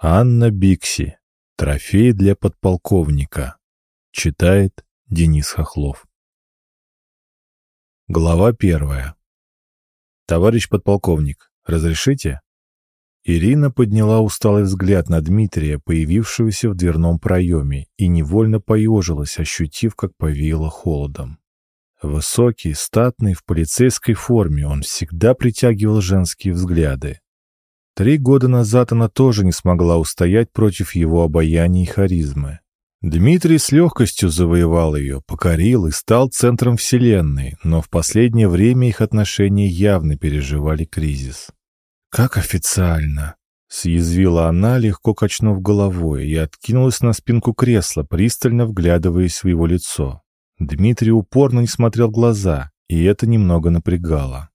Анна Бикси. Трофей для подполковника. Читает Денис Хохлов. Глава первая. Товарищ подполковник, разрешите? Ирина подняла усталый взгляд на Дмитрия, появившегося в дверном проеме, и невольно поежилась, ощутив, как повеяло холодом. Высокий, статный, в полицейской форме, он всегда притягивал женские взгляды. Три года назад она тоже не смогла устоять против его обаяния и харизмы. Дмитрий с легкостью завоевал ее, покорил и стал центром вселенной, но в последнее время их отношения явно переживали кризис. «Как официально?» — съязвила она, легко качнув головой, и откинулась на спинку кресла, пристально вглядываясь в его лицо. Дмитрий упорно не смотрел в глаза, и это немного напрягало.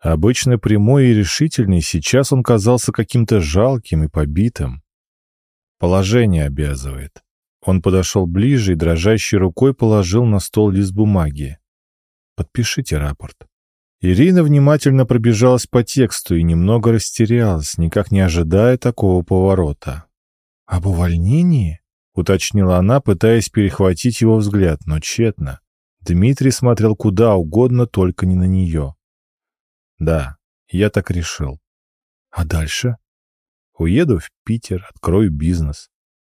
Обычно прямой и решительный, сейчас он казался каким-то жалким и побитым. Положение обязывает. Он подошел ближе и дрожащей рукой положил на стол лист бумаги. «Подпишите рапорт». Ирина внимательно пробежалась по тексту и немного растерялась, никак не ожидая такого поворота. «Об увольнении?» — уточнила она, пытаясь перехватить его взгляд, но тщетно. Дмитрий смотрел куда угодно, только не на нее. Да, я так решил. А дальше? Уеду в Питер, открою бизнес.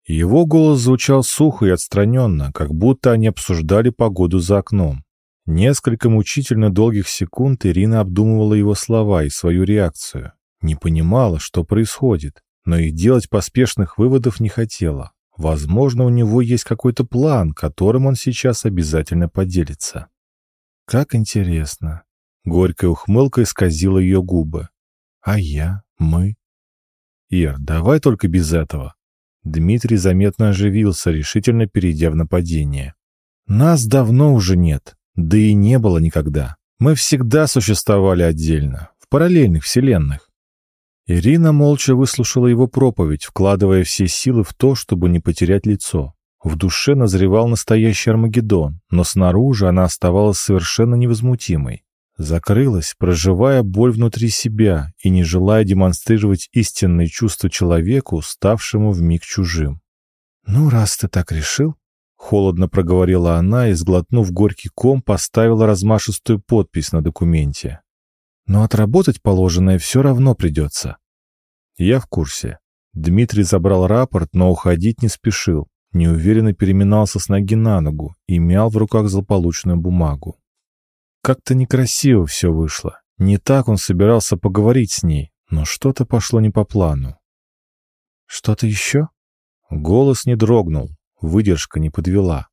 Его голос звучал сухо и отстраненно, как будто они обсуждали погоду за окном. Несколько мучительно долгих секунд Ирина обдумывала его слова и свою реакцию. Не понимала, что происходит, но и делать поспешных выводов не хотела. Возможно, у него есть какой-то план, которым он сейчас обязательно поделится. Как интересно. Горькая ухмылка исказила ее губы. «А я? Мы?» «Ир, давай только без этого». Дмитрий заметно оживился, решительно перейдя в нападение. «Нас давно уже нет, да и не было никогда. Мы всегда существовали отдельно, в параллельных вселенных». Ирина молча выслушала его проповедь, вкладывая все силы в то, чтобы не потерять лицо. В душе назревал настоящий Армагеддон, но снаружи она оставалась совершенно невозмутимой. Закрылась, проживая боль внутри себя и не желая демонстрировать истинные чувства человеку, ставшему вмиг чужим. «Ну, раз ты так решил», — холодно проговорила она и, сглотнув горький ком, поставила размашистую подпись на документе. «Но отработать положенное все равно придется». «Я в курсе». Дмитрий забрал рапорт, но уходить не спешил, неуверенно переминался с ноги на ногу и мял в руках злополучную бумагу. Как-то некрасиво все вышло. Не так он собирался поговорить с ней, но что-то пошло не по плану. «Что-то еще?» Голос не дрогнул, выдержка не подвела.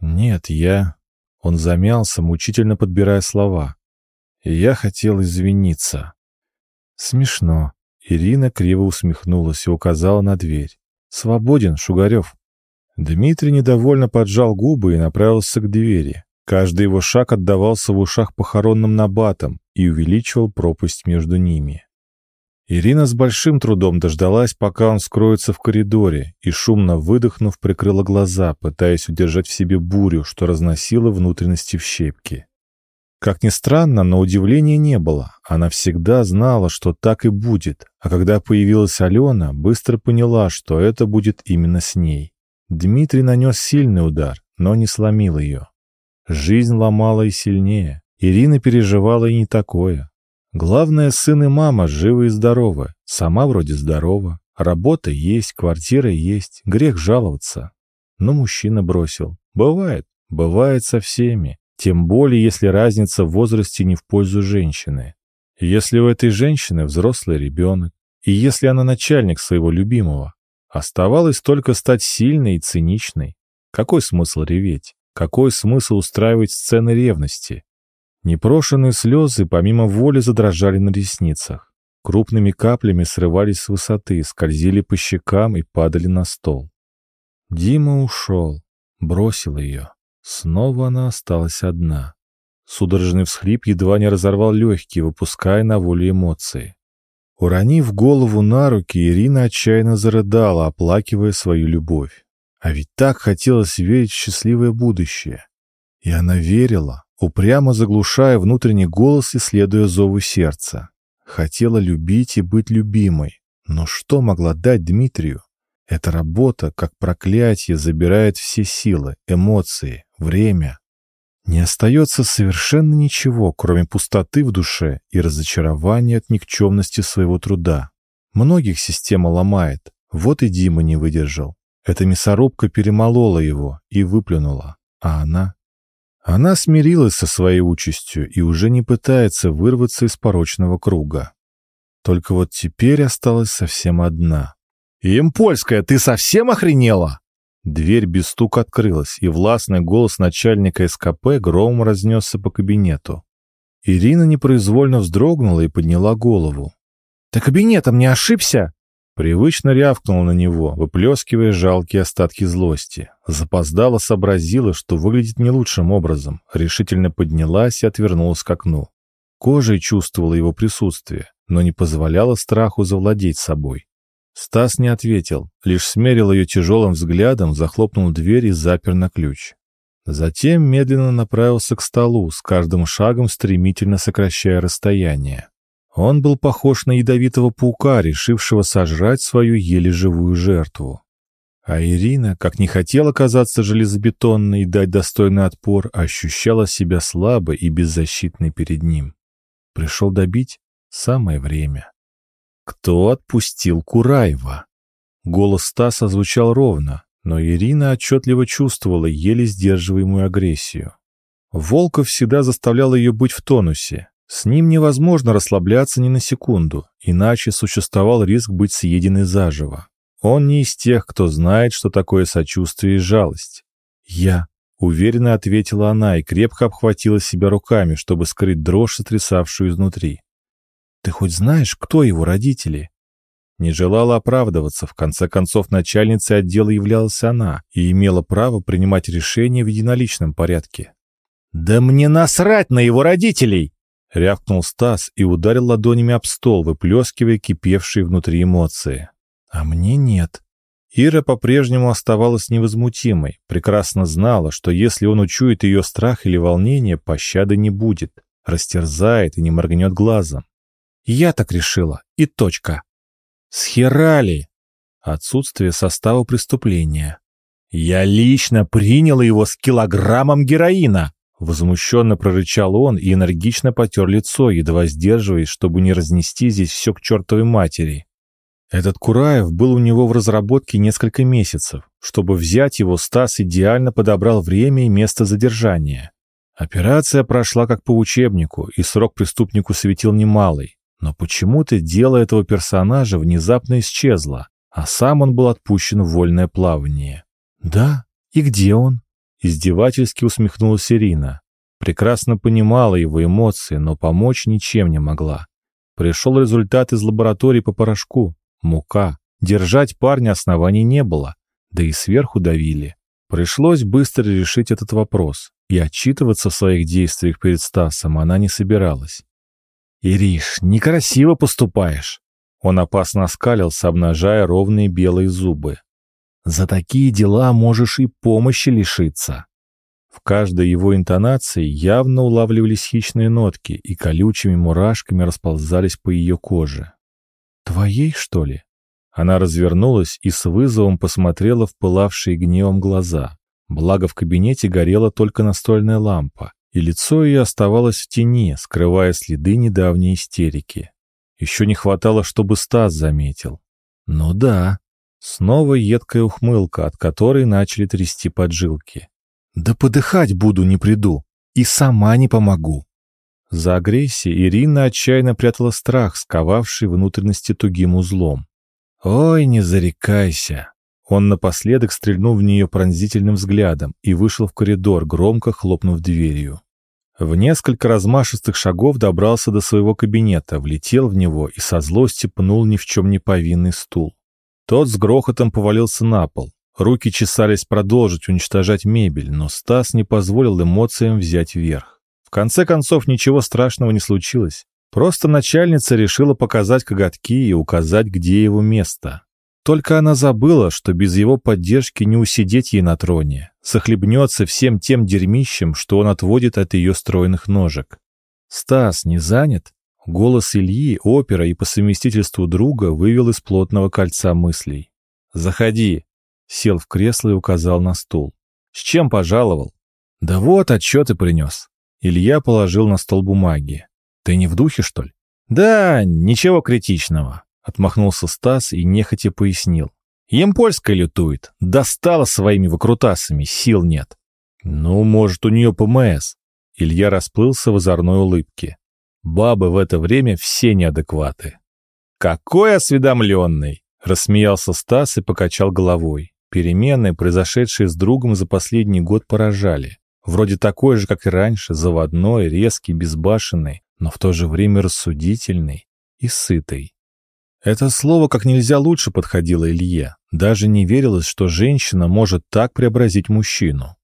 «Нет, я...» Он замялся, мучительно подбирая слова. «Я хотел извиниться». «Смешно». Ирина криво усмехнулась и указала на дверь. «Свободен, Шугарев». Дмитрий недовольно поджал губы и направился к двери. Каждый его шаг отдавался в ушах похоронным набатом и увеличивал пропасть между ними. Ирина с большим трудом дождалась, пока он скроется в коридоре, и, шумно выдохнув, прикрыла глаза, пытаясь удержать в себе бурю, что разносила внутренности в щепки. Как ни странно, но удивления не было. Она всегда знала, что так и будет, а когда появилась Алена, быстро поняла, что это будет именно с ней. Дмитрий нанес сильный удар, но не сломил ее. Жизнь ломала и сильнее. Ирина переживала и не такое. Главное, сын и мама живы и здоровы. Сама вроде здорова. Работа есть, квартира есть. Грех жаловаться. Но мужчина бросил. Бывает. Бывает со всеми. Тем более, если разница в возрасте не в пользу женщины. Если у этой женщины взрослый ребенок, и если она начальник своего любимого, оставалось только стать сильной и циничной. Какой смысл реветь? Какой смысл устраивать сцены ревности? Непрошенные слезы помимо воли задрожали на ресницах. Крупными каплями срывались с высоты, скользили по щекам и падали на стол. Дима ушел, бросил ее. Снова она осталась одна. Судорожный всхлип едва не разорвал легкие, выпуская на волю эмоции. Уронив голову на руки, Ирина отчаянно зарыдала, оплакивая свою любовь. А ведь так хотелось верить в счастливое будущее. И она верила, упрямо заглушая внутренний голос и следуя зову сердца. Хотела любить и быть любимой. Но что могла дать Дмитрию? Эта работа, как проклятие, забирает все силы, эмоции, время. Не остается совершенно ничего, кроме пустоты в душе и разочарования от никчемности своего труда. Многих система ломает, вот и Дима не выдержал. Эта мясорубка перемолола его и выплюнула, а она... Она смирилась со своей участью и уже не пытается вырваться из порочного круга. Только вот теперь осталась совсем одна. «Импольская, ты совсем охренела?» Дверь без стука открылась, и властный голос начальника СКП громом разнесся по кабинету. Ирина непроизвольно вздрогнула и подняла голову. «Ты кабинетом не ошибся?» Привычно рявкнула на него, выплескивая жалкие остатки злости. Запоздала сообразила, что выглядит не лучшим образом, решительно поднялась и отвернулась к окну. Кожей чувствовала его присутствие, но не позволяла страху завладеть собой. Стас не ответил, лишь смерил ее тяжелым взглядом, захлопнул дверь и запер на ключ. Затем медленно направился к столу, с каждым шагом стремительно сокращая расстояние. Он был похож на ядовитого паука, решившего сожрать свою еле живую жертву. А Ирина, как не хотела казаться железобетонной и дать достойный отпор, ощущала себя слабой и беззащитной перед ним. Пришел добить? Самое время. Кто отпустил Кураева? Голос Стаса звучал ровно, но Ирина отчетливо чувствовала еле сдерживаемую агрессию. Волков всегда заставлял ее быть в тонусе. С ним невозможно расслабляться ни на секунду, иначе существовал риск быть съеденной заживо. Он не из тех, кто знает, что такое сочувствие и жалость. «Я», — уверенно ответила она и крепко обхватила себя руками, чтобы скрыть дрожь, сотрясавшую изнутри. Ты хоть знаешь, кто его родители?» Не желала оправдываться, в конце концов начальницей отдела являлась она и имела право принимать решения в единоличном порядке. «Да мне насрать на его родителей!» — рявкнул Стас и ударил ладонями об стол, выплескивая кипевшие внутри эмоции. «А мне нет». Ира по-прежнему оставалась невозмутимой, прекрасно знала, что если он учует ее страх или волнение, пощады не будет, растерзает и не моргнет глазом. Я так решила. И точка. Схерали. Отсутствие состава преступления. Я лично принял его с килограммом героина. Возмущенно прорычал он и энергично потер лицо, едва сдерживаясь, чтобы не разнести здесь все к чертовой матери. Этот Кураев был у него в разработке несколько месяцев. Чтобы взять его, Стас идеально подобрал время и место задержания. Операция прошла как по учебнику, и срок преступнику светил немалый. Но почему-то дело этого персонажа внезапно исчезло, а сам он был отпущен в вольное плавание. «Да? И где он?» Издевательски усмехнулась Ирина. Прекрасно понимала его эмоции, но помочь ничем не могла. Пришел результат из лаборатории по порошку. Мука. Держать парня оснований не было, да и сверху давили. Пришлось быстро решить этот вопрос, и отчитываться в своих действиях перед Стасом она не собиралась. «Ириш, некрасиво поступаешь!» Он опасно оскалился, обнажая ровные белые зубы. «За такие дела можешь и помощи лишиться!» В каждой его интонации явно улавливались хищные нотки и колючими мурашками расползались по ее коже. «Твоей, что ли?» Она развернулась и с вызовом посмотрела в пылавшие гневом глаза. Благо в кабинете горела только настольная лампа, и лицо ее оставалось в тени, скрывая следы недавней истерики. Еще не хватало, чтобы Стас заметил. Ну да, снова едкая ухмылка, от которой начали трясти поджилки. Да подыхать буду, не приду, и сама не помогу. За агрессией Ирина отчаянно прятала страх, сковавший внутренности тугим узлом. «Ой, не зарекайся!» Он напоследок стрельнул в нее пронзительным взглядом и вышел в коридор, громко хлопнув дверью. В несколько размашистых шагов добрался до своего кабинета, влетел в него и со злости пнул ни в чем не повинный стул. Тот с грохотом повалился на пол. Руки чесались продолжить уничтожать мебель, но Стас не позволил эмоциям взять верх. В конце концов, ничего страшного не случилось. Просто начальница решила показать коготки и указать, где его место. Только она забыла, что без его поддержки не усидеть ей на троне, захлебнется всем тем дерьмищем, что он отводит от ее стройных ножек. «Стас, не занят?» Голос Ильи, опера и по совместительству друга вывел из плотного кольца мыслей. Заходи. Сел в кресло и указал на стул. С чем пожаловал? Да вот, отчеты принес. Илья положил на стол бумаги. Ты не в духе, что ли? Да, ничего критичного. Отмахнулся Стас и нехотя пояснил. Емпольская лютует. Достала своими выкрутасами, сил нет. Ну, может, у нее ПМС. Илья расплылся в озорной улыбке. Бабы в это время все неадекваты. «Какой осведомленный!» — рассмеялся Стас и покачал головой. Перемены, произошедшие с другом за последний год, поражали. Вроде такой же, как и раньше, заводной, резкий, безбашенный, но в то же время рассудительный и сытый. Это слово как нельзя лучше подходило Илье. Даже не верилось, что женщина может так преобразить мужчину.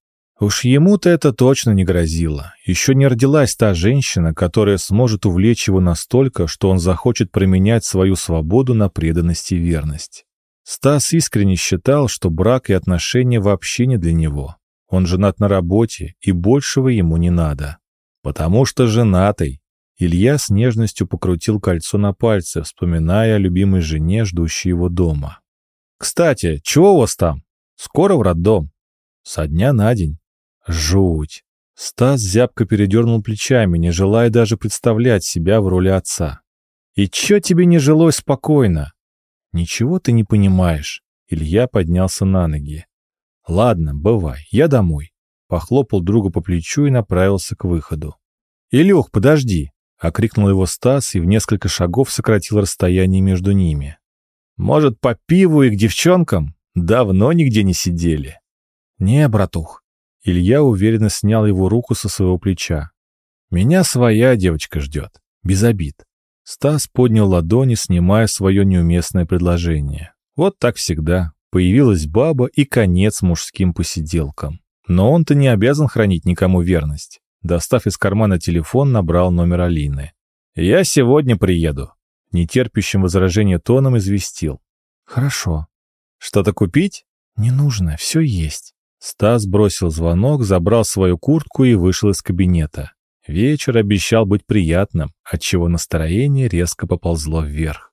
Уж ему-то это точно не грозило. Еще не родилась та женщина, которая сможет увлечь его настолько, что он захочет променять свою свободу на преданность и верность. Стас искренне считал, что брак и отношения вообще не для него. Он женат на работе, и большего ему не надо. Потому что женатый. Илья с нежностью покрутил кольцо на пальце, вспоминая о любимой жене, ждущей его дома. «Кстати, чего у вас там? Скоро в роддом?» «Со дня на день». Жуть. Стас зябко передернул плечами, не желая даже представлять себя в роли отца. «И чё тебе не жилось спокойно?» «Ничего ты не понимаешь». Илья поднялся на ноги. «Ладно, бывай, я домой». Похлопал друга по плечу и направился к выходу. «Илюх, подожди!» — окрикнул его Стас и в несколько шагов сократил расстояние между ними. «Может, по пиву и к девчонкам? Давно нигде не сидели». «Не, братух, Илья уверенно снял его руку со своего плеча. «Меня своя девочка ждет. Без обид». Стас поднял ладони, снимая свое неуместное предложение. Вот так всегда. Появилась баба и конец мужским посиделкам. Но он-то не обязан хранить никому верность. Достав из кармана телефон, набрал номер Алины. «Я сегодня приеду», — нетерпящим возражения тоном известил. «Хорошо. Что-то купить?» «Не нужно, все есть». Стас бросил звонок, забрал свою куртку и вышел из кабинета. Вечер обещал быть приятным, отчего настроение резко поползло вверх.